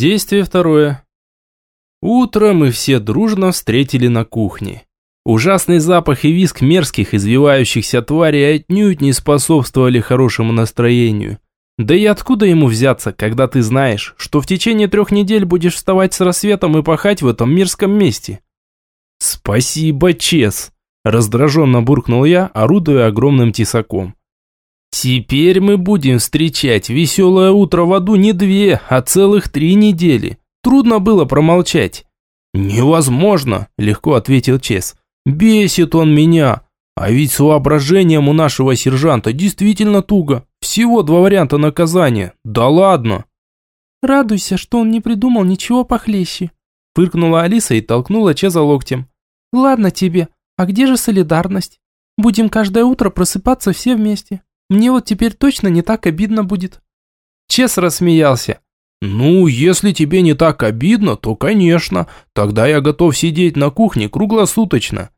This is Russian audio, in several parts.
Действие второе. Утро мы все дружно встретили на кухне. Ужасный запах и визг мерзких извивающихся тварей отнюдь не способствовали хорошему настроению. Да и откуда ему взяться, когда ты знаешь, что в течение трех недель будешь вставать с рассветом и пахать в этом мирском месте? Спасибо, Чес, раздраженно буркнул я, орудуя огромным тесаком. Теперь мы будем встречать веселое утро в аду не две, а целых три недели. Трудно было промолчать. «Невозможно», – легко ответил Чес. «Бесит он меня. А ведь с воображением у нашего сержанта действительно туго. Всего два варианта наказания. Да ладно». «Радуйся, что он не придумал ничего похлеще», – фыркнула Алиса и толкнула Чеза локтем. «Ладно тебе, а где же солидарность? Будем каждое утро просыпаться все вместе. Мне вот теперь точно не так обидно будет». Чес рассмеялся. «Ну, если тебе не так обидно, то, конечно, тогда я готов сидеть на кухне круглосуточно».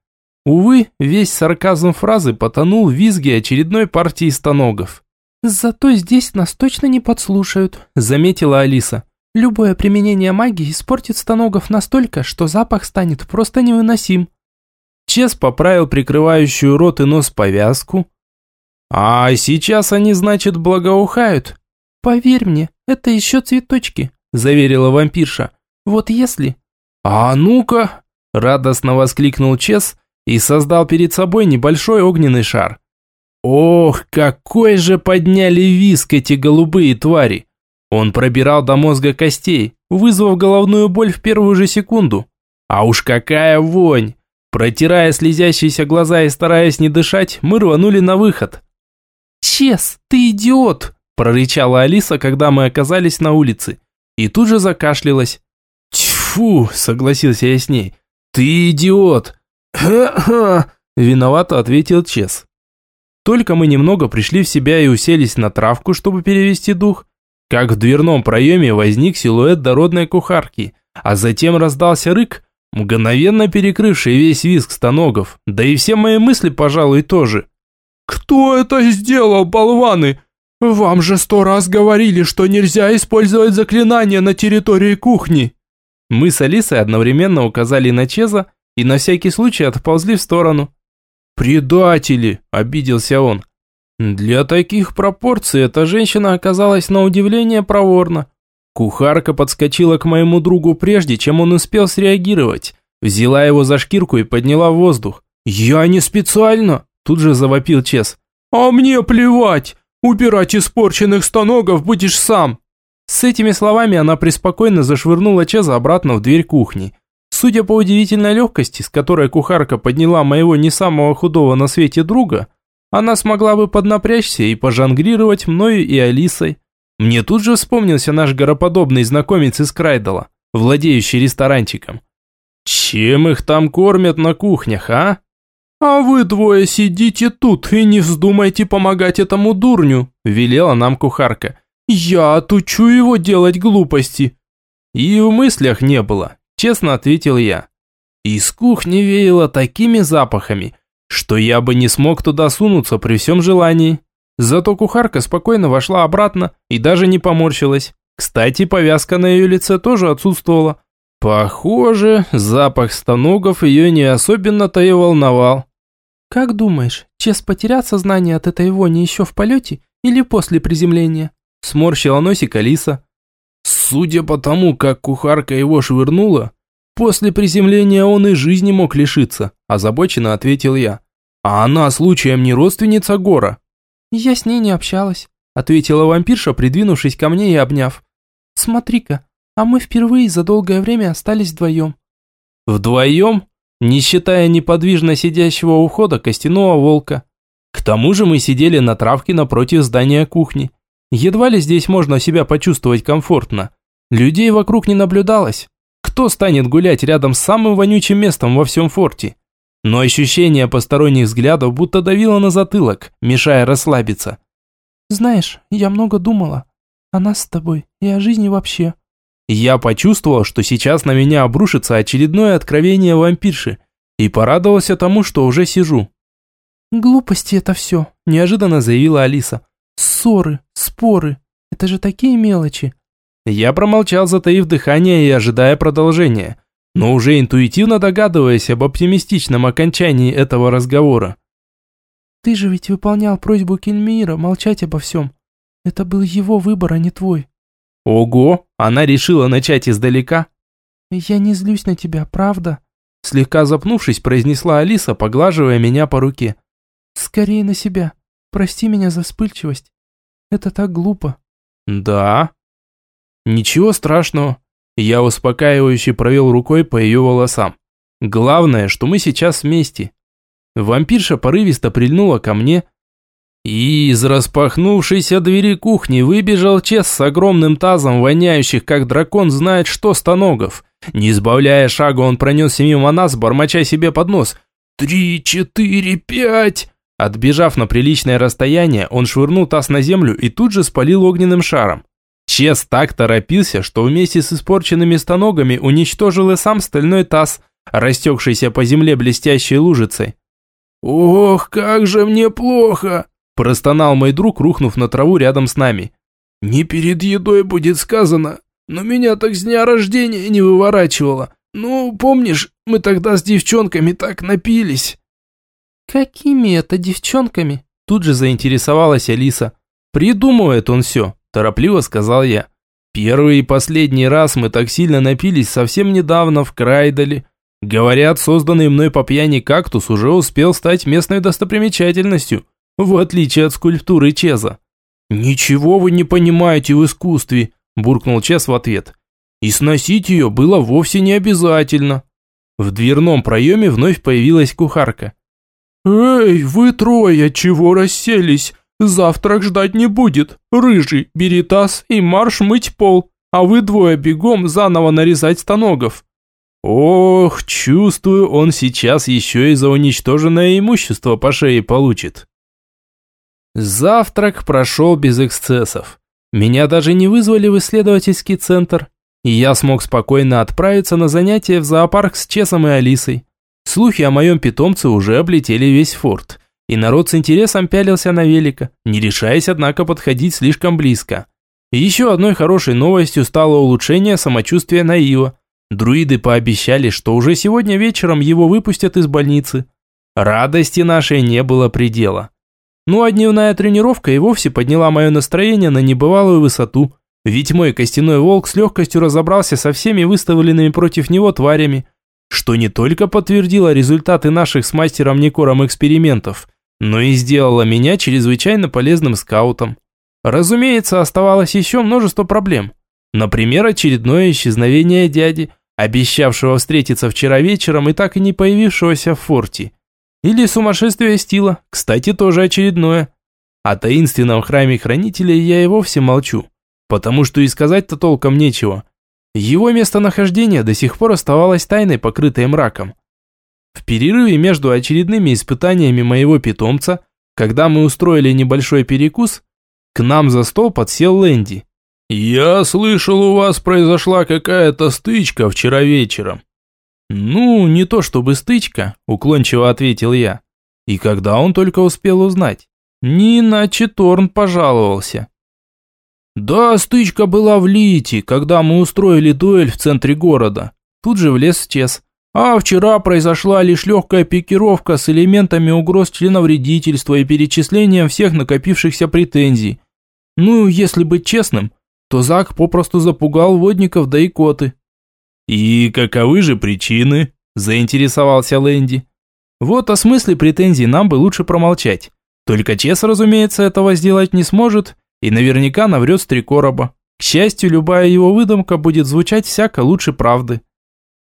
Увы, весь сарказм фразы потонул в визге очередной партии станогов. «Зато здесь нас точно не подслушают», – заметила Алиса. «Любое применение магии испортит станогов настолько, что запах станет просто невыносим». Чес поправил прикрывающую рот и нос повязку, а сейчас они, значит, благоухают. Поверь мне, это еще цветочки, заверила вампирша. Вот если... А ну-ка! Радостно воскликнул Чес и создал перед собой небольшой огненный шар. Ох, какой же подняли виск эти голубые твари! Он пробирал до мозга костей, вызвав головную боль в первую же секунду. А уж какая вонь! Протирая слезящиеся глаза и стараясь не дышать, мы рванули на выход. «Чес, ты идиот!» – прорычала Алиса, когда мы оказались на улице. И тут же закашлялась. «Тьфу!» – согласился я с ней. «Ты идиот!» «Ха-ха!» – виновато ответил Чес. Только мы немного пришли в себя и уселись на травку, чтобы перевести дух, как в дверном проеме возник силуэт дородной кухарки, а затем раздался рык, мгновенно перекрывший весь визг станогов, да и все мои мысли, пожалуй, тоже. «Кто это сделал, болваны? Вам же сто раз говорили, что нельзя использовать заклинания на территории кухни!» Мы с Алисой одновременно указали на Чеза и на всякий случай отползли в сторону. «Предатели!» – обиделся он. Для таких пропорций эта женщина оказалась на удивление проворна. Кухарка подскочила к моему другу прежде, чем он успел среагировать. Взяла его за шкирку и подняла в воздух. «Я не специально!» Тут же завопил Чес. «А мне плевать! Убирать испорченных станогов будешь сам!» С этими словами она преспокойно зашвырнула Чеза обратно в дверь кухни. Судя по удивительной легкости, с которой кухарка подняла моего не самого худого на свете друга, она смогла бы поднапрячься и пожонглировать мною и Алисой. Мне тут же вспомнился наш гороподобный знакомец из Крайдала, владеющий ресторанчиком. Чем их там кормят на кухнях, а? «А вы двое сидите тут и не вздумайте помогать этому дурню», – велела нам кухарка. «Я отучу его делать глупости». И в мыслях не было, честно ответил я. Из кухни веяло такими запахами, что я бы не смог туда сунуться при всем желании. Зато кухарка спокойно вошла обратно и даже не поморщилась. Кстати, повязка на ее лице тоже отсутствовала. Похоже, запах станогов ее не особенно-то и волновал. «Как думаешь, Чес потерял сознание от этой вони еще в полете или после приземления?» Сморщила носик Алиса. «Судя по тому, как кухарка его швырнула, после приземления он и жизни мог лишиться», озабоченно ответил я. «А она случаем не родственница Гора?» «Я с ней не общалась», ответила вампирша, придвинувшись ко мне и обняв. «Смотри-ка, а мы впервые за долгое время остались вдвоем». «Вдвоем?» Не считая неподвижно сидящего у входа костяного волка. К тому же мы сидели на травке напротив здания кухни. Едва ли здесь можно себя почувствовать комфортно. Людей вокруг не наблюдалось. Кто станет гулять рядом с самым вонючим местом во всем форте? Но ощущение посторонних взглядов будто давило на затылок, мешая расслабиться. «Знаешь, я много думала. О нас с тобой и о жизни вообще. Я почувствовал, что сейчас на меня обрушится очередное откровение вампирши, и порадовался тому, что уже сижу. «Глупости это все», – неожиданно заявила Алиса. «Ссоры, споры, это же такие мелочи. Я промолчал, затаив дыхание и ожидая продолжения, но уже интуитивно догадываясь об оптимистичном окончании этого разговора. «Ты же ведь выполнял просьбу Кельмира молчать обо всем. Это был его выбор, а не твой». «Ого! Она решила начать издалека?» «Я не злюсь на тебя, правда?» Слегка запнувшись, произнесла Алиса, поглаживая меня по руке. «Скорее на себя. Прости меня за вспыльчивость. Это так глупо». «Да?» «Ничего страшного». Я успокаивающе провел рукой по ее волосам. «Главное, что мы сейчас вместе». Вампирша порывисто прильнула ко мне, и из распахнувшейся двери кухни выбежал Чес с огромным тазом, воняющих, как дракон знает что, станогов. Не избавляя шага, он пронесся мимо нас, бормоча себе под нос. «Три, четыре, пять!» Отбежав на приличное расстояние, он швырнул таз на землю и тут же спалил огненным шаром. Чес так торопился, что вместе с испорченными станогами уничтожил и сам стальной таз, растекшийся по земле блестящей лужицей. «Ох, как же мне плохо!» – простонал мой друг, рухнув на траву рядом с нами. «Не перед едой будет сказано, но меня так с дня рождения не выворачивало. Ну, помнишь, мы тогда с девчонками так напились». «Какими это девчонками?» Тут же заинтересовалась Алиса. «Придумывает он все», – торопливо сказал я. «Первый и последний раз мы так сильно напились совсем недавно в Крайдале. Говорят, созданный мной по пьяни кактус уже успел стать местной достопримечательностью, в отличие от скульптуры Чеза». «Ничего вы не понимаете в искусстве», – буркнул Чез в ответ. «И сносить ее было вовсе не обязательно». В дверном проеме вновь появилась кухарка. «Эй, вы трое, чего расселись? Завтрак ждать не будет. Рыжий, бери таз и марш мыть пол, а вы двое бегом заново нарезать станогов». Ох, чувствую, он сейчас еще и за уничтоженное имущество по шее получит. Завтрак прошел без эксцессов. Меня даже не вызвали в исследовательский центр, и я смог спокойно отправиться на занятия в зоопарк с Чесом и Алисой. Слухи о моем питомце уже облетели весь форт, и народ с интересом пялился на велика, не решаясь, однако, подходить слишком близко. еще одной хорошей новостью стало улучшение самочувствия Наива. Друиды пообещали, что уже сегодня вечером его выпустят из больницы. Радости нашей не было предела. Ну а дневная тренировка и вовсе подняла мое настроение на небывалую высоту, ведь мой костяной волк с легкостью разобрался со всеми выставленными против него тварями, что не только подтвердило результаты наших с мастером Никором экспериментов, но и сделало меня чрезвычайно полезным скаутом. Разумеется, оставалось еще множество проблем. Например, очередное исчезновение дяди, обещавшего встретиться вчера вечером и так и не появившегося в форте. Или сумасшествие стила, кстати, тоже очередное. О таинственном храме хранителей я и вовсе молчу, потому что и сказать-то толком нечего. Его местонахождение до сих пор оставалось тайной, покрытой мраком. В перерыве между очередными испытаниями моего питомца, когда мы устроили небольшой перекус, к нам за стол подсел Лэнди. «Я слышал, у вас произошла какая-то стычка вчера вечером». «Ну, не то чтобы стычка», – уклончиво ответил я. И когда он только успел узнать? Не иначе Торн пожаловался. «Да, стычка была в Лите, когда мы устроили дуэль в центре города». Тут же влез Чес. А вчера произошла лишь легкая пикировка с элементами угроз членовредительства и перечислением всех накопившихся претензий. Ну, если быть честным, то Зак попросту запугал водников да и коты. «И каковы же причины?» – заинтересовался Лэнди. «Вот о смысле претензий нам бы лучше промолчать. Только Чес, разумеется, этого сделать не сможет, и наверняка наврет с три короба. К счастью, любая его выдумка будет звучать всяко лучше правды.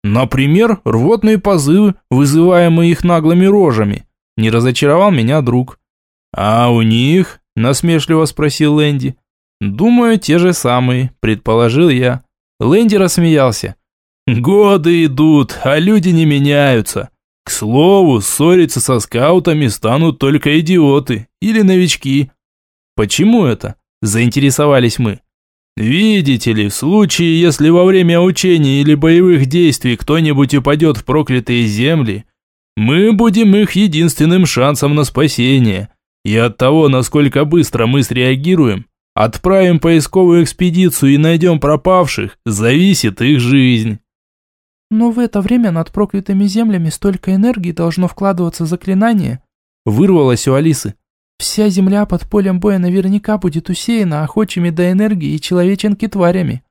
Например, рвотные позывы, вызываемые их наглыми рожами. Не разочаровал меня друг. А у них? Насмешливо спросил Лэнди. Думаю, те же самые, предположил я. Лэнди рассмеялся. Годы идут, а люди не меняются. К слову, ссориться со скаутами станут только идиоты или новички. Почему это? Заинтересовались мы. Видите ли, в случае, если во время учений или боевых действий кто-нибудь упадет в проклятые земли, мы будем их единственным шансом на спасение. И от того, насколько быстро мы среагируем, Отправим поисковую экспедицию и найдем пропавших, зависит их жизнь. Но в это время над проклятыми землями столько энергии должно вкладываться заклинание. Вырвалось у Алисы. Вся земля под полем боя наверняка будет усеяна охочими до энергии и человеченки тварями.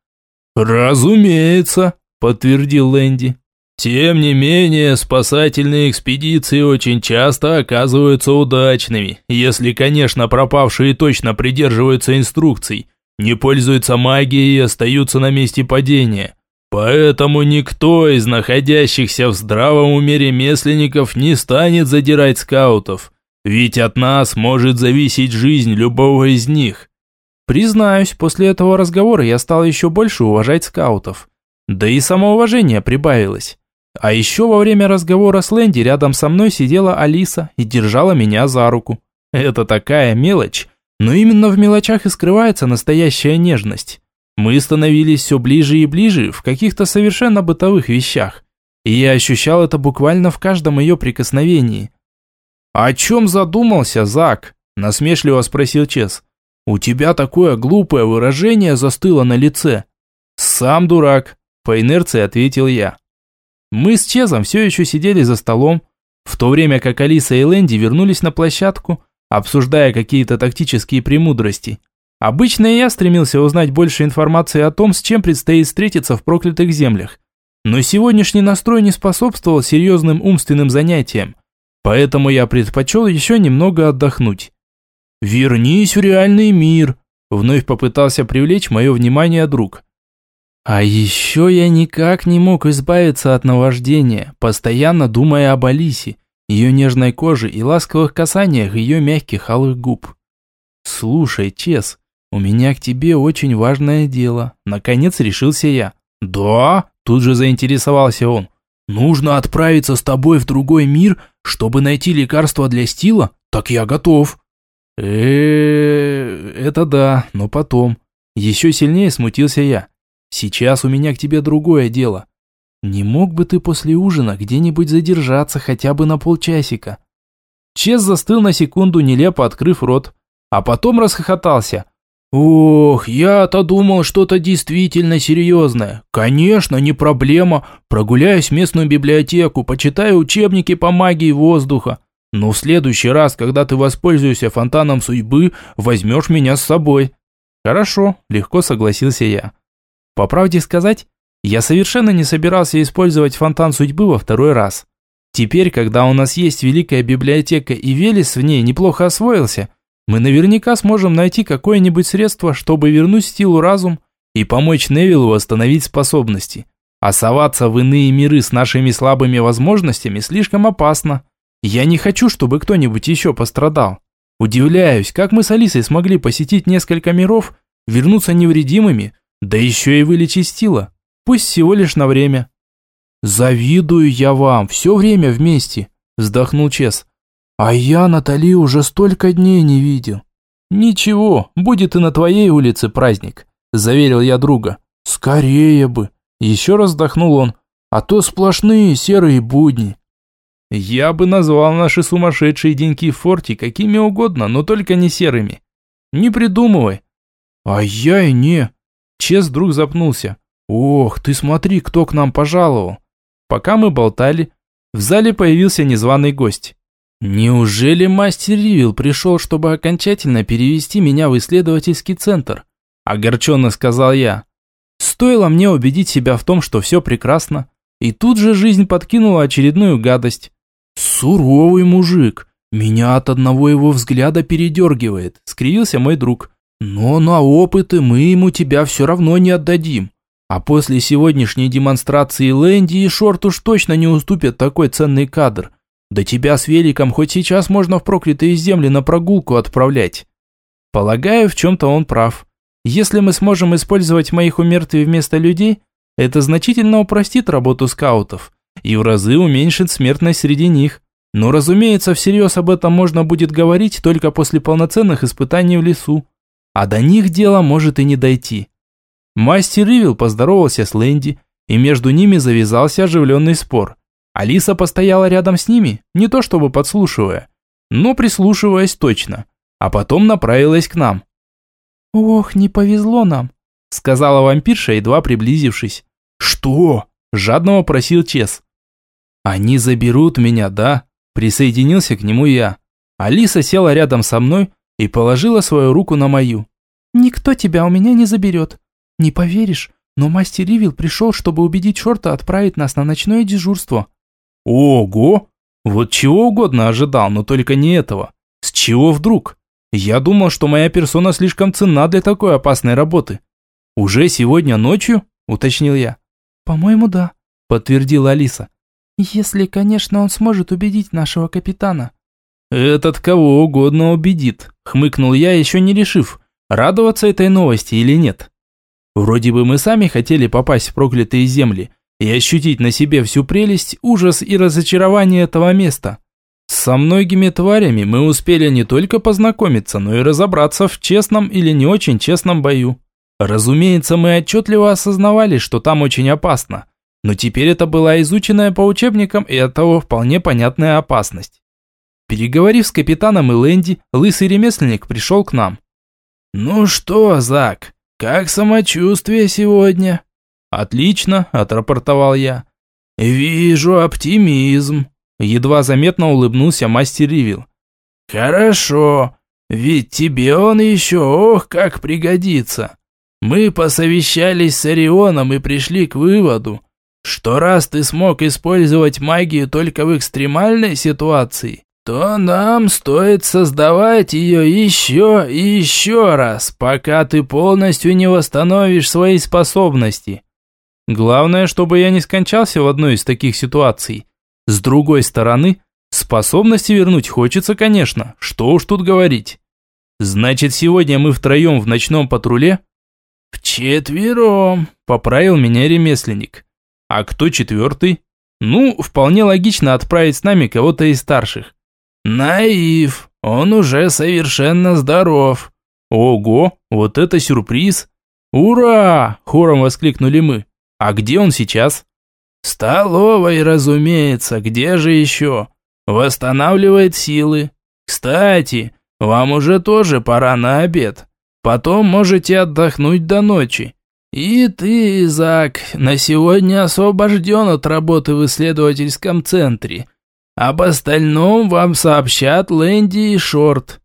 «Разумеется», – подтвердил Лэнди. «Тем не менее, спасательные экспедиции очень часто оказываются удачными, если, конечно, пропавшие точно придерживаются инструкций, не пользуются магией и остаются на месте падения. Поэтому никто из находящихся в здравом уме ремесленников не станет задирать скаутов, ведь от нас может зависеть жизнь любого из них. Признаюсь, после этого разговора я стал еще больше уважать скаутов. Да и самоуважение прибавилось. А еще во время разговора с Лэнди рядом со мной сидела Алиса и держала меня за руку. Это такая мелочь, но именно в мелочах и скрывается настоящая нежность. Мы становились все ближе и ближе в каких-то совершенно бытовых вещах. И я ощущал это буквально в каждом ее прикосновении. «О чем задумался, Зак?» – насмешливо спросил Чес. «У тебя такое глупое выражение застыло на лице». «Сам дурак», – по инерции ответил я. Мы с Чезом все еще сидели за столом, в то время как Алиса и Лэнди вернулись на площадку, обсуждая какие-то тактические премудрости. Обычно я стремился узнать больше информации о том, с чем предстоит встретиться в проклятых землях. Но сегодняшний настрой не способствовал серьезным умственным занятиям, поэтому я предпочел еще немного отдохнуть. «Вернись в реальный мир», – вновь попытался привлечь мое внимание друг. А еще я никак не мог избавиться от наваждения, постоянно думая об Алисе, ее нежной коже и ласковых касаниях ее мягких алых губ. «Слушай, Чес, у меня к тебе очень важное дело», – наконец решился я. «Да?» – тут же заинтересовался он. «Нужно отправиться с тобой в другой мир, чтобы найти лекарство для стила? Так я готов». э это да, но потом. Еще сильнее смутился я. Сейчас у меня к тебе другое дело. Не мог бы ты после ужина где-нибудь задержаться хотя бы на полчасика?» Чес застыл на секунду, нелепо открыв рот, а потом расхохотался. «Ох, я-то думал что-то действительно серьезное. Конечно, не проблема. Прогуляюсь в местную библиотеку, почитаю учебники по магии воздуха. Но в следующий раз, когда ты воспользуешься фонтаном судьбы, возьмешь меня с собой». «Хорошо», – легко согласился я. По правде сказать, я совершенно не собирался использовать фонтан судьбы во второй раз. Теперь, когда у нас есть великая библиотека и Велес в ней неплохо освоился, мы наверняка сможем найти какое-нибудь средство, чтобы вернуть стилу разум и помочь Невилу восстановить способности. А соваться в иные миры с нашими слабыми возможностями слишком опасно. Я не хочу, чтобы кто-нибудь еще пострадал. Удивляюсь, как мы с Алисой смогли посетить несколько миров, вернуться невредимыми, да еще и вылечить Стила. Пусть всего лишь на время. «Завидую я вам, все время вместе», – вздохнул Чес. «А я Натали уже столько дней не видел». «Ничего, будет и на твоей улице праздник», – заверил я друга. «Скорее бы», – еще раз вздохнул он, – «а то сплошные серые будни». Я бы назвал наши сумасшедшие деньки в форте какими угодно, но только не серыми. Не придумывай. А я и не. Чес вдруг запнулся. «Ох, ты смотри, кто к нам пожаловал!» Пока мы болтали, в зале появился незваный гость. «Неужели мастер Ривил пришел, чтобы окончательно перевести меня в исследовательский центр?» Огорченно сказал я. Стоило мне убедить себя в том, что все прекрасно, и тут же жизнь подкинула очередную гадость. «Суровый мужик, меня от одного его взгляда передергивает», – скривился мой друг. Но на опыты мы ему тебя все равно не отдадим. А после сегодняшней демонстрации Лэнди и Шорт уж точно не уступят такой ценный кадр. Да тебя с великом хоть сейчас можно в проклятые земли на прогулку отправлять. Полагаю, в чем-то он прав. Если мы сможем использовать моих умертвий вместо людей, это значительно упростит работу скаутов и в разы уменьшит смертность среди них. Но, разумеется, всерьез об этом можно будет говорить только после полноценных испытаний в лесу а до них дело может и не дойти. Мастер Ривил поздоровался с Лэнди, и между ними завязался оживленный спор. Алиса постояла рядом с ними, не то чтобы подслушивая, но прислушиваясь точно, а потом направилась к нам. «Ох, не повезло нам», – сказала вампирша, едва приблизившись. «Что?» – жадно вопросил Чес. «Они заберут меня, да?» – присоединился к нему я. Алиса села рядом со мной и положила свою руку на мою. «Никто тебя у меня не заберет. Не поверишь, но мастер Ривил пришел, чтобы убедить Шорта отправить нас на ночное дежурство». «Ого! Вот чего угодно ожидал, но только не этого. С чего вдруг? Я думал, что моя персона слишком ценна для такой опасной работы. Уже сегодня ночью?» – уточнил я. «По-моему, да», – подтвердила Алиса. «Если, конечно, он сможет убедить нашего капитана». «Этот кого угодно убедит», – хмыкнул я, еще не решив, радоваться этой новости или нет. Вроде бы мы сами хотели попасть в проклятые земли и ощутить на себе всю прелесть, ужас и разочарование этого места. Со многими тварями мы успели не только познакомиться, но и разобраться в честном или не очень честном бою. Разумеется, мы отчетливо осознавали, что там очень опасно, но теперь это была изученная по учебникам и оттого вполне понятная опасность. Переговорив с капитаном и Лэнди, лысый ремесленник пришел к нам. «Ну что, Зак, как самочувствие сегодня?» «Отлично», – отрапортовал я. «Вижу оптимизм», – едва заметно улыбнулся мастер Ривил. «Хорошо, ведь тебе он еще ох как пригодится. Мы посовещались с Орионом и пришли к выводу, что раз ты смог использовать магию только в экстремальной ситуации, то нам стоит создавать ее еще и еще раз, пока ты полностью не восстановишь свои способности. Главное, чтобы я не скончался в одной из таких ситуаций. С другой стороны, способности вернуть хочется, конечно, что уж тут говорить. Значит, сегодня мы втроем в ночном патруле? Вчетвером, поправил меня ремесленник. А кто четвертый? Ну, вполне логично отправить с нами кого-то из старших. Наив, он уже совершенно здоров. Ого, вот это сюрприз. Ура! Хором воскликнули мы. А где он сейчас? Столовой, разумеется, где же еще? Восстанавливает силы. Кстати, вам уже тоже пора на обед. Потом можете отдохнуть до ночи. И ты, Зак, на сегодня освобожден от работы в исследовательском центре. Об остальном вам сообщат Лэнди и Шорт.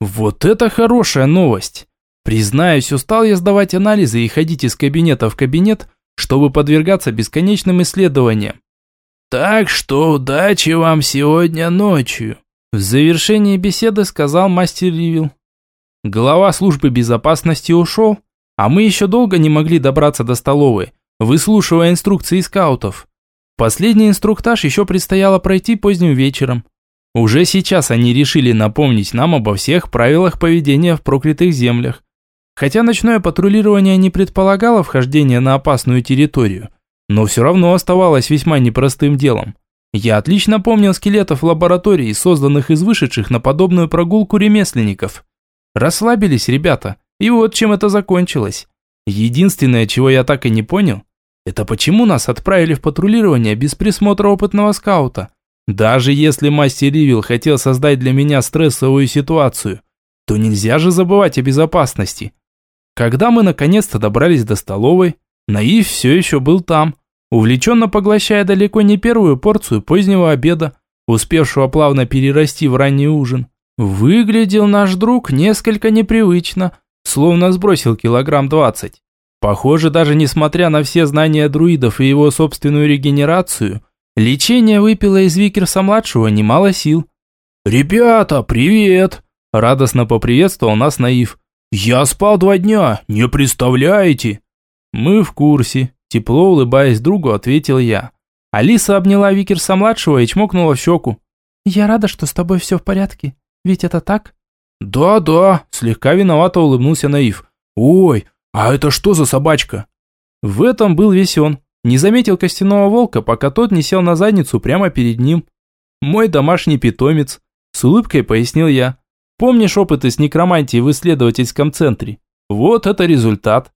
Вот это хорошая новость. Признаюсь, устал я сдавать анализы и ходить из кабинета в кабинет, чтобы подвергаться бесконечным исследованиям. Так что удачи вам сегодня ночью. В завершении беседы сказал мастер Ривил. Глава службы безопасности ушел, а мы еще долго не могли добраться до столовой, выслушивая инструкции скаутов. Последний инструктаж еще предстояло пройти поздним вечером. Уже сейчас они решили напомнить нам обо всех правилах поведения в проклятых землях. Хотя ночное патрулирование не предполагало вхождение на опасную территорию, но все равно оставалось весьма непростым делом. Я отлично помнил скелетов лабораторий, созданных из вышедших на подобную прогулку ремесленников. Расслабились ребята, и вот чем это закончилось. Единственное, чего я так и не понял, это почему нас отправили в патрулирование без присмотра опытного скаута? Даже если мастер Ривил хотел создать для меня стрессовую ситуацию, то нельзя же забывать о безопасности. Когда мы наконец-то добрались до столовой, Наив все еще был там, увлеченно поглощая далеко не первую порцию позднего обеда, успевшего плавно перерасти в ранний ужин. Выглядел наш друг несколько непривычно, словно сбросил килограмм двадцать. Похоже, даже несмотря на все знания друидов и его собственную регенерацию, лечение выпило из Викерса-младшего немало сил. «Ребята, привет!» – радостно поприветствовал нас Наив. «Я спал два дня, не представляете?» «Мы в курсе», – тепло улыбаясь другу, ответил я. Алиса обняла Викерса-младшего и чмокнула в щеку. «Я рада, что с тобой все в порядке. Ведь это так?» «Да-да», – слегка виновато улыбнулся Наив. «Ой, «А это что за собачка?» В этом был весь он. Не заметил костяного волка, пока тот не сел на задницу прямо перед ним. «Мой домашний питомец», – с улыбкой пояснил я. «Помнишь опыты с некромантией в исследовательском центре? Вот это результат».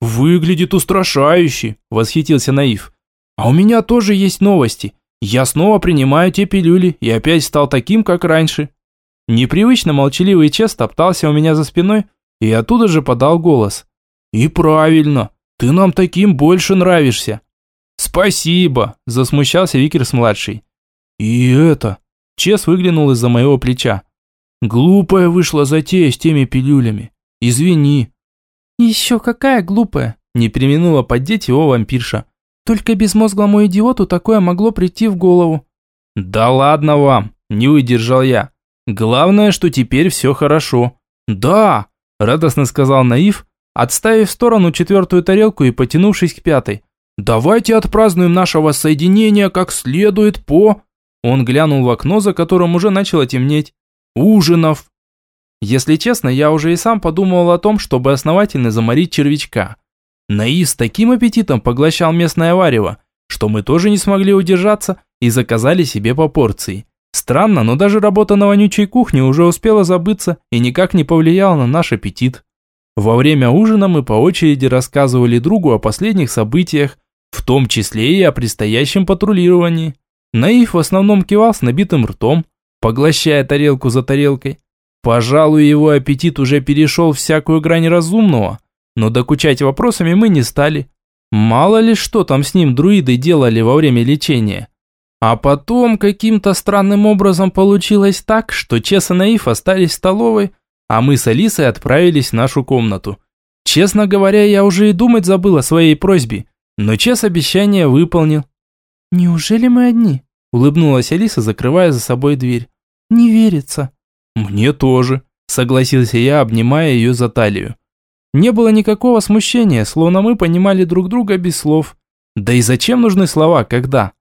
«Выглядит устрашающе», – восхитился Наив. «А у меня тоже есть новости. Я снова принимаю те пилюли и опять стал таким, как раньше». Непривычно молчаливый Чест топтался у меня за спиной, и оттуда же подал голос. «И правильно, ты нам таким больше нравишься». «Спасибо», – засмущался Викерс-младший. «И это...» – Чес выглянул из-за моего плеча. «Глупая вышла затея с теми пилюлями. Извини». «Еще какая глупая!» – не применула поддеть его вампирша. «Только безмозглому идиоту такое могло прийти в голову». «Да ладно вам!» – не выдержал я. «Главное, что теперь все хорошо». «Да!» – радостно сказал Наив, отставив в сторону четвертую тарелку и потянувшись к пятой. «Давайте отпразднуем нашего соединения как следует по...» Он глянул в окно, за которым уже начало темнеть. «Ужинов!» Если честно, я уже и сам подумывал о том, чтобы основательно заморить червячка. Наив с таким аппетитом поглощал местное варево, что мы тоже не смогли удержаться и заказали себе по порции. Странно, но даже работа на вонючей кухне уже успела забыться и никак не повлияла на наш аппетит. Во время ужина мы по очереди рассказывали другу о последних событиях, в том числе и о предстоящем патрулировании. Наив в основном кивал с набитым ртом, поглощая тарелку за тарелкой. Пожалуй, его аппетит уже перешел всякую грань разумного, но докучать вопросами мы не стали. Мало ли что там с ним друиды делали во время лечения. А потом каким-то странным образом получилось так, что Чес и Наив остались в столовой, а мы с Алисой отправились в нашу комнату. Честно говоря, я уже и думать забыл о своей просьбе, но Чес обещание выполнил. «Неужели мы одни?» – улыбнулась Алиса, закрывая за собой дверь. «Не верится». «Мне тоже», – согласился я, обнимая ее за талию. Не было никакого смущения, словно мы понимали друг друга без слов. Да и зачем нужны слова, когда?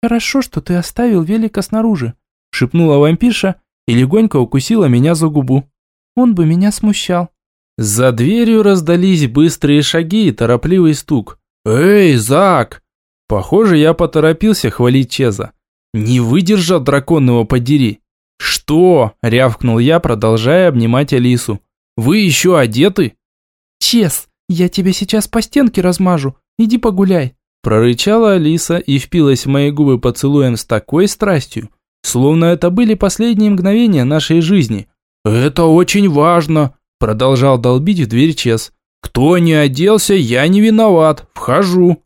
«Хорошо, что ты оставил велика снаружи», – шепнула вампирша и легонько укусила меня за губу. «Он бы меня смущал». За дверью раздались быстрые шаги и торопливый стук. «Эй, Зак!» Похоже, я поторопился хвалить Чеза. «Не выдержал драконного подери!» «Что?» – рявкнул я, продолжая обнимать Алису. «Вы еще одеты?» «Чез, я тебе сейчас по стенке размажу. Иди погуляй». Прорычала Алиса и впилась в мои губы поцелуем с такой страстью, словно это были последние мгновения нашей жизни. «Это очень важно», – продолжал долбить в дверь Чес. «Кто не оделся, я не виноват. Вхожу».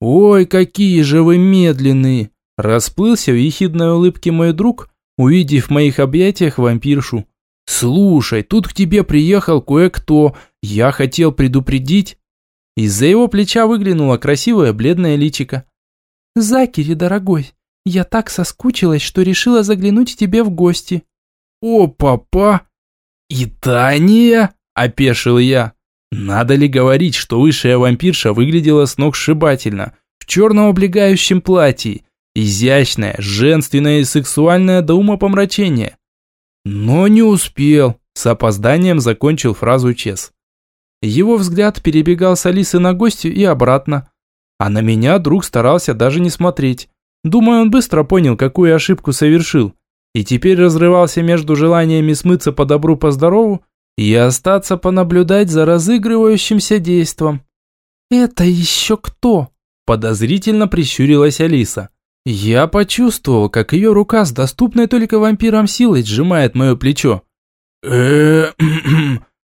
«Ой, какие же вы медленные!» – расплылся в ехидной улыбке мой друг, увидев в моих объятиях вампиршу. «Слушай, тут к тебе приехал кое-кто. Я хотел предупредить...» Из-за его плеча выглянуло красивое бледное личико. «Закери, дорогой, я так соскучилась, что решила заглянуть к тебе в гости». «О, папа!» «И Таня!» – опешил я. Надо ли говорить, что высшая вампирша выглядела с ног сшибательно, в черном облегающем платье, изящная, женственная и сексуальная до ума помрачения. Но не успел, с опозданием закончил фразу Чес. Его взгляд перебегал с Алисы на гостью и обратно. А на меня друг старался даже не смотреть. Думаю, он быстро понял, какую ошибку совершил. И теперь разрывался между желаниями смыться по добру, по здорову и остаться понаблюдать за разыгрывающимся действом. «Это еще кто?» Подозрительно прищурилась Алиса. Я почувствовал, как ее рука с доступной только вампирам силой сжимает мое плечо. э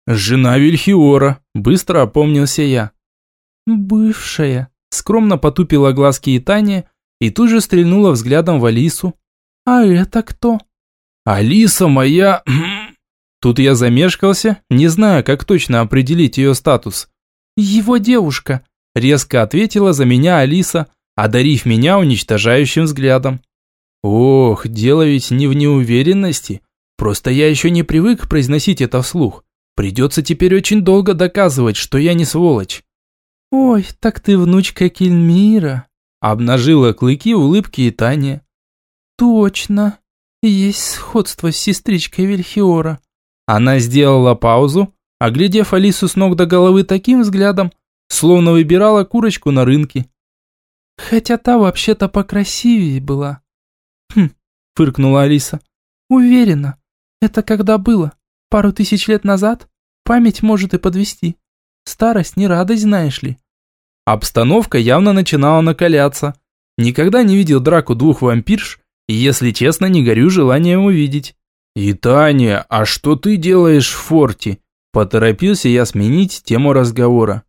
«Жена Вильхиора», – быстро опомнился я. «Бывшая», – скромно потупила глазки и и тут же стрельнула взглядом в Алису. «А это кто?» «Алиса моя...» Тут я замешкался, не зная, как точно определить ее статус. «Его девушка», – резко ответила за меня Алиса, одарив меня уничтожающим взглядом. Ох, дело ведь не в неуверенности, просто я еще не привык произносить это вслух. Придется теперь очень долго доказывать, что я не сволочь. «Ой, так ты внучка Кельмира», – обнажила клыки улыбки и Таня. «Точно, есть сходство с сестричкой Вильхиора». Она сделала паузу, оглядев Алису с ног до головы таким взглядом, словно выбирала курочку на рынке. «Хотя та вообще-то покрасивее была». «Хм», – фыркнула Алиса. «Уверена, это когда было? Пару тысяч лет назад?» Память может и подвести. Старость не радость, знаешь ли. Обстановка явно начинала накаляться. Никогда не видел драку двух вампирш, и, если честно, не горю желанием увидеть. «И, Таня, а что ты делаешь в форте?» Поторопился я сменить тему разговора.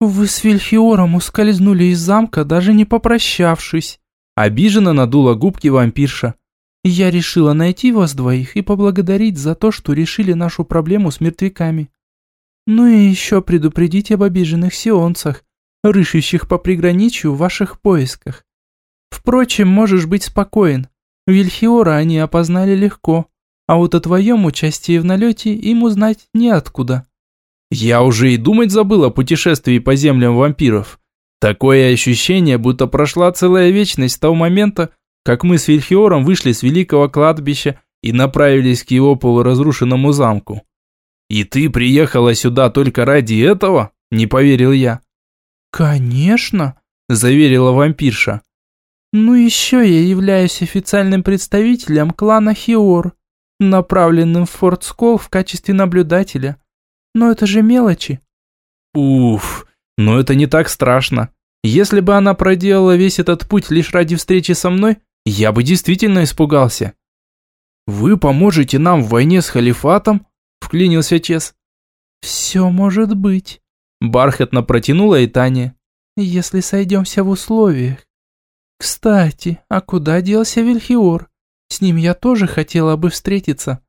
«Вы с Вильхиором ускользнули из замка, даже не попрощавшись», обиженно надула губки вампирша. «Я решила найти вас двоих и поблагодарить за то, что решили нашу проблему с мертвяками. Ну и еще предупредить об обиженных сионцах, рыщущих по приграничью в ваших поисках. Впрочем, можешь быть спокоен. Вильхиора они опознали легко, а вот о твоем участии в налете им узнать неоткуда. Я уже и думать забыл о путешествии по землям вампиров. Такое ощущение, будто прошла целая вечность с того момента, как мы с Вильхиором вышли с великого кладбища и направились к его полуразрушенному замку. «И ты приехала сюда только ради этого?» – не поверил я. «Конечно», – заверила вампирша. «Ну еще я являюсь официальным представителем клана Хиор, направленным в Форт Скол в качестве наблюдателя. Но это же мелочи». «Уф, но это не так страшно. Если бы она проделала весь этот путь лишь ради встречи со мной, я бы действительно испугался». «Вы поможете нам в войне с халифатом?» – вклинился Чес. «Все может быть», Бархатно протянула и Таня. «Если сойдемся в условиях. Кстати, а куда делся Вильхиор? С ним я тоже хотела бы встретиться».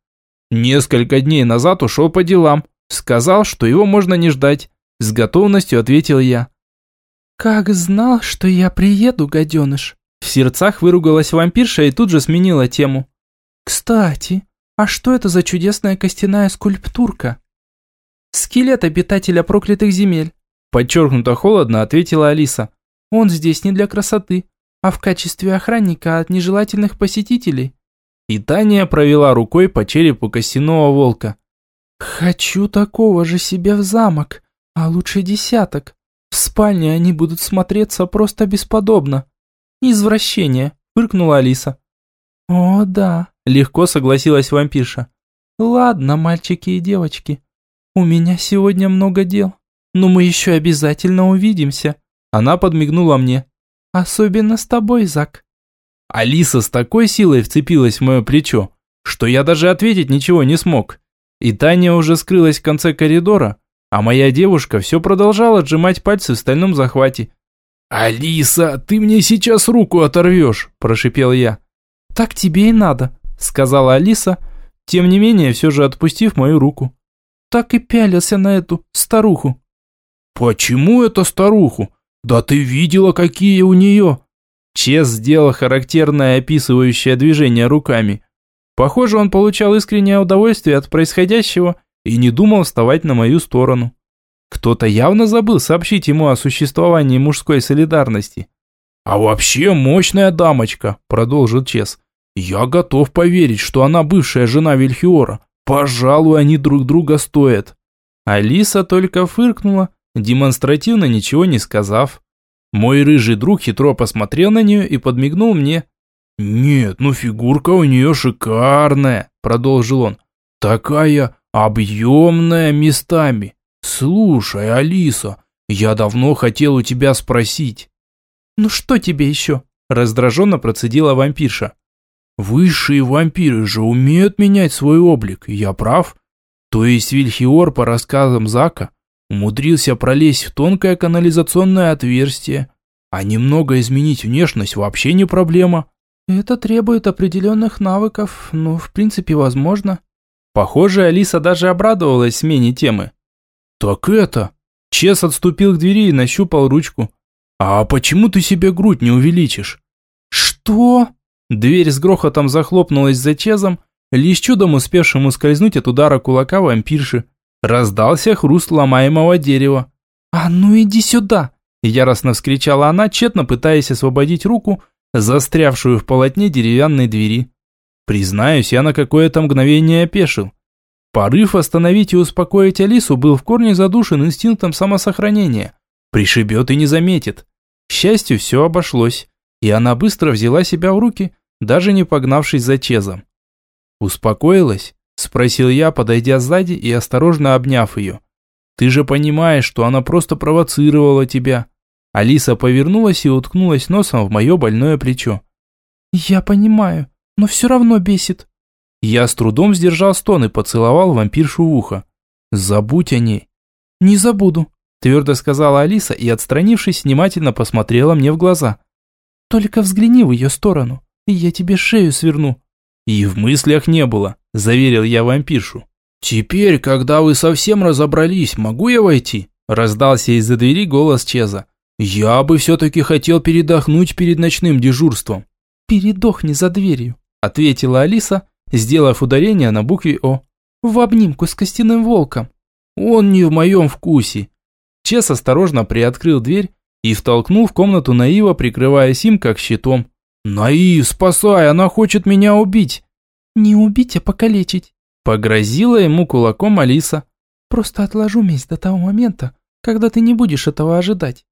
«Несколько дней назад ушел по делам. Сказал, что его можно не ждать». С готовностью ответил я. «Как знал, что я приеду, гаденыш!» В сердцах выругалась вампирша и тут же сменила тему. «Кстати, а что это за чудесная костяная скульптурка?» «Скелет обитателя проклятых земель», – подчеркнуто холодно ответила Алиса. «Он здесь не для красоты, а в качестве охранника от нежелательных посетителей». И Таня провела рукой по черепу костяного волка. «Хочу такого же себе в замок, а лучше десяток. В спальне они будут смотреться просто бесподобно». «Извращение», – фыркнула Алиса. «О, да», – легко согласилась вампирша. «Ладно, мальчики и девочки, «У меня сегодня много дел, но мы еще обязательно увидимся». Она подмигнула мне. «Особенно с тобой, Зак». Алиса с такой силой вцепилась в мое плечо, что я даже ответить ничего не смог. И Таня уже скрылась в конце коридора, а моя девушка все продолжала сжимать пальцы в стальном захвате. «Алиса, ты мне сейчас руку оторвешь», – прошипел я. «Так тебе и надо», – сказала Алиса, тем не менее все же отпустив мою руку так и пялился на эту старуху. «Почему это старуху? Да ты видела, какие у нее!» Чес сделал характерное описывающее движение руками. Похоже, он получал искреннее удовольствие от происходящего и не думал вставать на мою сторону. Кто-то явно забыл сообщить ему о существовании мужской солидарности. «А вообще мощная дамочка», – продолжил Чес. «Я готов поверить, что она бывшая жена Вильхиора. Пожалуй, они друг друга стоят. Алиса только фыркнула, демонстративно ничего не сказав. Мой рыжий друг хитро посмотрел на нее и подмигнул мне. «Нет, ну фигурка у нее шикарная», – продолжил он. «Такая объемная местами. Слушай, Алиса, я давно хотел у тебя спросить». «Ну что тебе еще?» – раздраженно процедила вампирша. Высшие вампиры же умеют менять свой облик, я прав? То есть Вильхиор, по рассказам Зака, умудрился пролезть в тонкое канализационное отверстие, а немного изменить внешность вообще не проблема. Это требует определенных навыков, но в принципе возможно. Похоже, Алиса даже обрадовалась смене темы. Так это... Чес отступил к двери и нащупал ручку. «А почему ты себе грудь не увеличишь?» «Что?» Дверь с грохотом захлопнулась за Чезом, лишь чудом успевшим ускользнуть от удара кулака вампирши. Раздался хруст ломаемого дерева. «А ну иди сюда!» Яростно вскричала она, тщетно пытаясь освободить руку, застрявшую в полотне деревянной двери. Признаюсь, я на какое-то мгновение опешил. Порыв остановить и успокоить Алису был в корне задушен инстинктом самосохранения. Пришибет и не заметит. К счастью, все обошлось, и она быстро взяла себя в руки, даже не погнавшись за Чезом. «Успокоилась?» – спросил я, подойдя сзади и осторожно обняв ее. «Ты же понимаешь, что она просто провоцировала тебя». Алиса повернулась и уткнулась носом в мое больное плечо. «Я понимаю, но все равно бесит». Я с трудом сдержал стон и поцеловал вампиршу в ухо. Забудь о ней. Не забуду, твердо сказала Алиса и, отстранившись, внимательно посмотрела мне в глаза. Только взгляни в ее сторону, и я тебе шею сверну. И в мыслях не было, заверил я вампиршу. Теперь, когда вы совсем разобрались, могу я войти? Раздался из-за двери голос Чеза. Я бы все-таки хотел передохнуть перед ночным дежурством. Передохни за дверью, ответила Алиса, сделав ударение на букве О. В обнимку с костяным волком. Он не в моем вкусе. Чес осторожно приоткрыл дверь и втолкнул в комнату Наива, прикрываясь им как щитом. «Наив, спасай, она хочет меня убить!» «Не убить, а покалечить!» Погрозила ему кулаком Алиса. «Просто отложу месть до того момента, когда ты не будешь этого ожидать».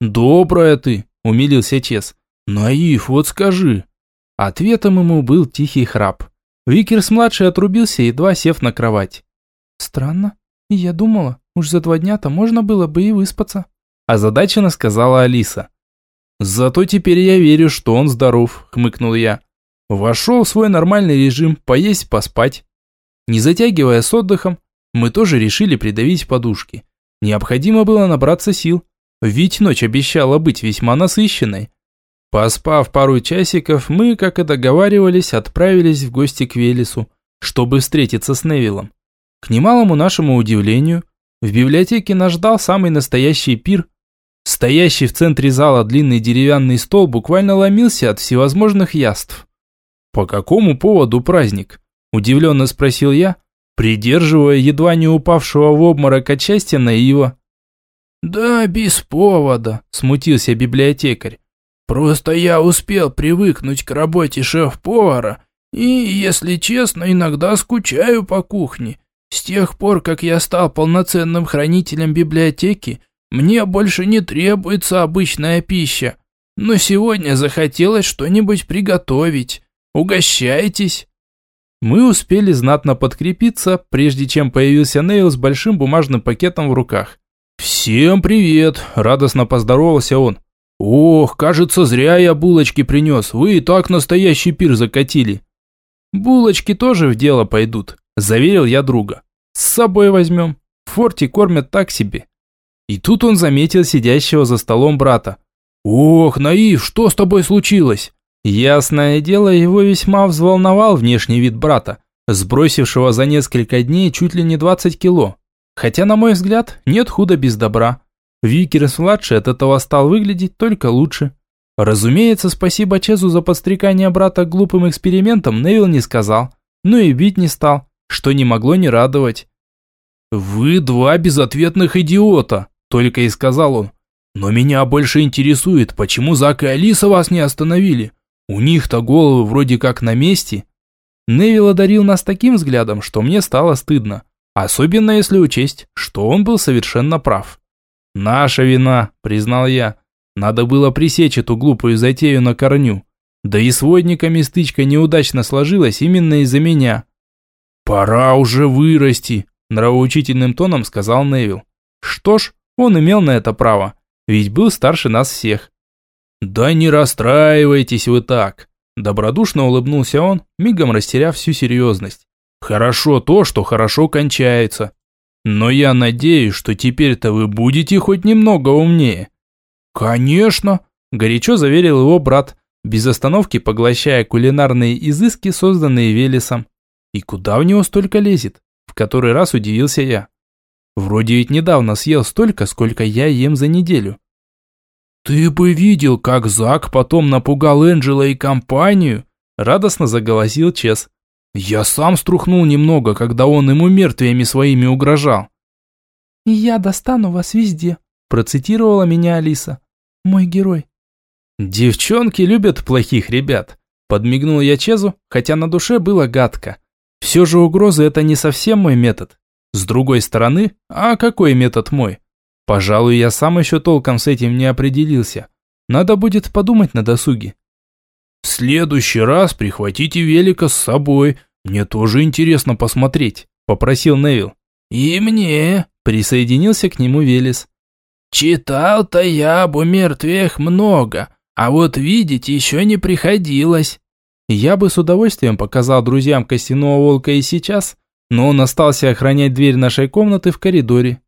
«Добрая ты!» – умилился Чес. «Наив, вот скажи!» Ответом ему был тихий храп. Викерс-младший отрубился, едва сев на кровать. «Странно. Я думала, уж за два дня-то можно было бы и выспаться». Озадаченно сказала Алиса. «Зато теперь я верю, что он здоров», – хмыкнул я. Вошел в свой нормальный режим, поесть, поспать. Не затягивая с отдыхом, мы тоже решили придавить подушки. Необходимо было набраться сил, ведь ночь обещала быть весьма насыщенной. Поспав пару часиков, мы, как и договаривались, отправились в гости к Велесу, чтобы встретиться с Невилом. К немалому нашему удивлению, в библиотеке нас ждал самый настоящий пир. Стоящий в центре зала длинный деревянный стол буквально ломился от всевозможных яств. «По какому поводу праздник?» – удивленно спросил я, придерживая едва не упавшего в обморок от счастья Наива. «Да без повода», – смутился библиотекарь. Просто я успел привыкнуть к работе шеф-повара и, если честно, иногда скучаю по кухне. С тех пор, как я стал полноценным хранителем библиотеки, мне больше не требуется обычная пища. Но сегодня захотелось что-нибудь приготовить. Угощайтесь. Мы успели знатно подкрепиться, прежде чем появился Нейл с большим бумажным пакетом в руках. «Всем привет!» – радостно поздоровался он. «Ох, кажется, зря я булочки принес, вы и так настоящий пир закатили». «Булочки тоже в дело пойдут», – заверил я друга. «С собой возьмем. В форте кормят так себе». И тут он заметил сидящего за столом брата. «Ох, Наив, что с тобой случилось?» Ясное дело, его весьма взволновал внешний вид брата, сбросившего за несколько дней чуть ли не 20 кило. Хотя, на мой взгляд, нет худа без добра. Викерс-младший от этого стал выглядеть только лучше. Разумеется, спасибо Чезу за подстрекание брата к глупым экспериментам Невил не сказал, но и бить не стал, что не могло не радовать. «Вы два безответных идиота», – только и сказал он. «Но меня больше интересует, почему Зак и Алиса вас не остановили? У них-то головы вроде как на месте». Невил одарил нас таким взглядом, что мне стало стыдно. Особенно если учесть, что он был совершенно прав. «Наша вина», – признал я. «Надо было пресечь эту глупую затею на корню. Да и с водниками стычка неудачно сложилась именно из-за меня». «Пора уже вырасти», – нравоучительным тоном сказал Невил. Что ж, он имел на это право, ведь был старше нас всех. «Да не расстраивайтесь вы так», – добродушно улыбнулся он, мигом растеряв всю серьезность. «Хорошо то, что хорошо кончается. Но я надеюсь, что теперь-то вы будете хоть немного умнее». «Конечно», – горячо заверил его брат, без остановки поглощая кулинарные изыски, созданные Велесом. «И куда в него столько лезет?» В который раз удивился я. Вроде ведь недавно съел столько, сколько я ем за неделю. «Ты бы видел, как Зак потом напугал Энджела и компанию!» Радостно заголосил Чес. Я сам струхнул немного, когда он ему мертвиями своими угрожал. «Я достану вас везде», – процитировала меня Алиса. «Мой герой». «Девчонки любят плохих ребят», – подмигнул я Чезу, хотя на душе было гадко. Все же угрозы – это не совсем мой метод. С другой стороны, а какой метод мой? Пожалуй, я сам еще толком с этим не определился. Надо будет подумать на досуге. В следующий раз прихватите велика с собой. Мне тоже интересно посмотреть, попросил Невил. И мне, присоединился к нему Велес. Читал-то я об умертвиях много, а вот видеть еще не приходилось. Я бы с удовольствием показал друзьям костяного волка и сейчас, но он остался охранять дверь нашей комнаты в коридоре.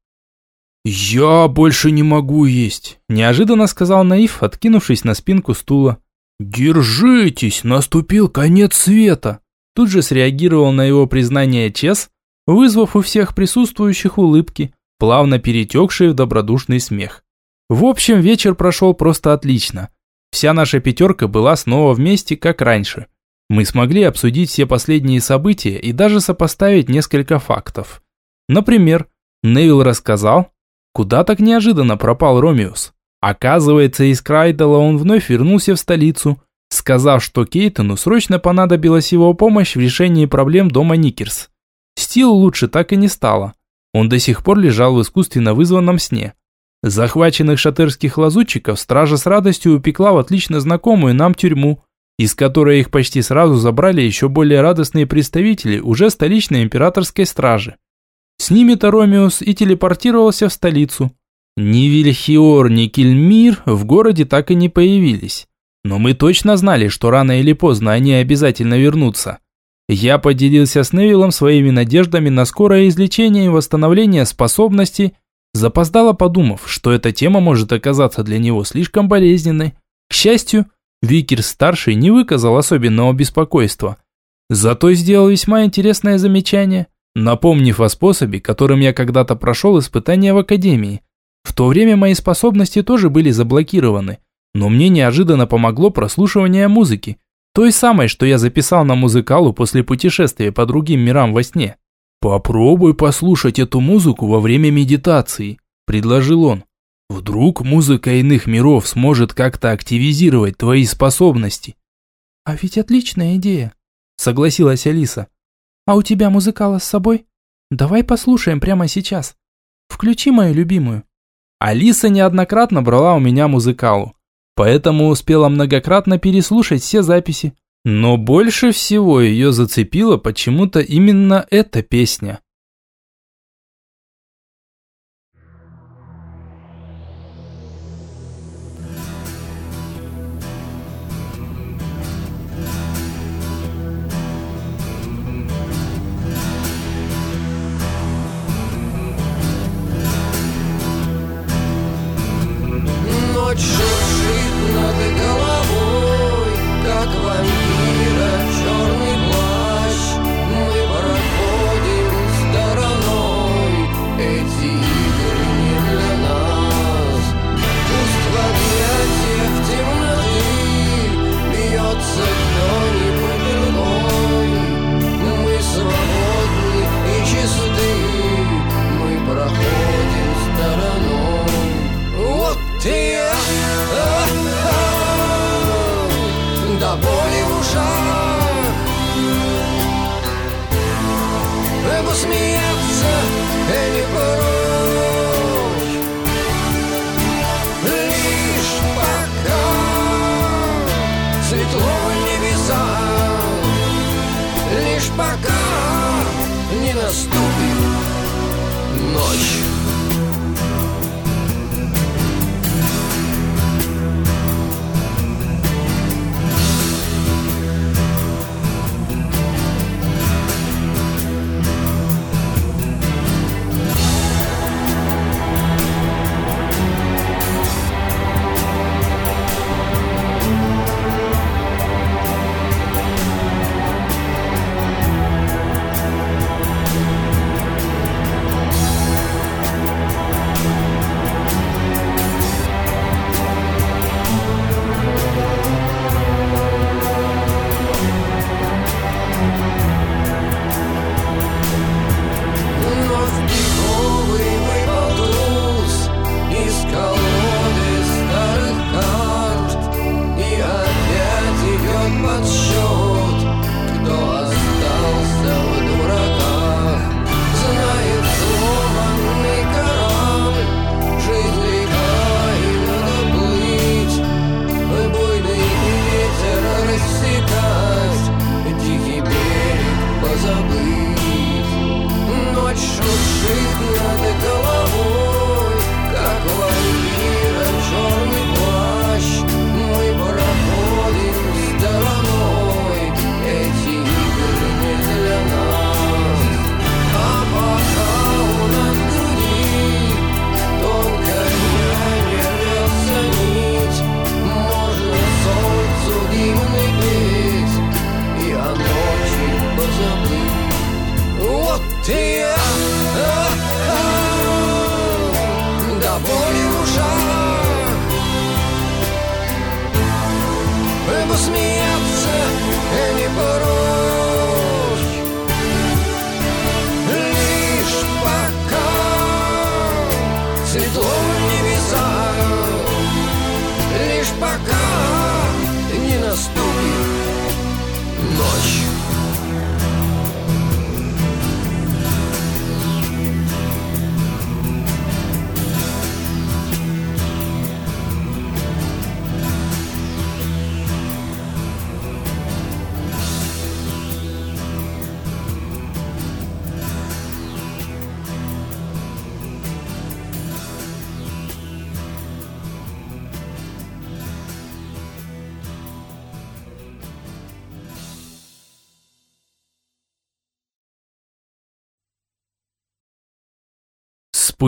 «Я больше не могу есть», – неожиданно сказал Наив, откинувшись на спинку стула. «Держитесь, наступил конец света!» Тут же среагировал на его признание Чес, вызвав у всех присутствующих улыбки, плавно перетекшие в добродушный смех. В общем, вечер прошел просто отлично. Вся наша пятерка была снова вместе, как раньше. Мы смогли обсудить все последние события и даже сопоставить несколько фактов. Например, Невил рассказал, куда так неожиданно пропал Ромеус. Оказывается, из Крайдала он вновь вернулся в столицу, сказав, что Кейтону срочно понадобилась его помощь в решении проблем дома Никерс. Стил лучше так и не стало. Он до сих пор лежал в искусственно вызванном сне. Захваченных шатерских лазутчиков стража с радостью упекла в отлично знакомую нам тюрьму, из которой их почти сразу забрали еще более радостные представители уже столичной императорской стражи. С ними-то Ромеус и телепортировался в столицу, ни Вильхиор, ни Кельмир в городе так и не появились. Но мы точно знали, что рано или поздно они обязательно вернутся. Я поделился с Невилом своими надеждами на скорое излечение и восстановление способностей, запоздало подумав, что эта тема может оказаться для него слишком болезненной. К счастью, Викер-старший не выказал особенного беспокойства. Зато сделал весьма интересное замечание, напомнив о способе, которым я когда-то прошел испытание в Академии – в то время мои способности тоже были заблокированы, но мне неожиданно помогло прослушивание музыки, той самой, что я записал на музыкалу после путешествия по другим мирам во сне. «Попробуй послушать эту музыку во время медитации», – предложил он. «Вдруг музыка иных миров сможет как-то активизировать твои способности?» «А ведь отличная идея», – согласилась Алиса. «А у тебя музыкала с собой? Давай послушаем прямо сейчас. Включи мою любимую». Алиса неоднократно брала у меня музыкалу, поэтому успела многократно переслушать все записи. Но больше всего ее зацепила почему-то именно эта песня.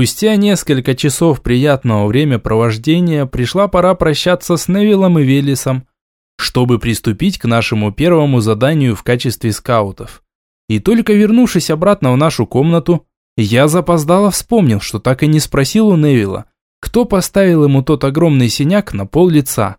Спустя несколько часов приятного времяпровождения пришла пора прощаться с Невилом и Велисом, чтобы приступить к нашему первому заданию в качестве скаутов. И только вернувшись обратно в нашу комнату, я запоздало вспомнил, что так и не спросил у Невила, кто поставил ему тот огромный синяк на пол лица.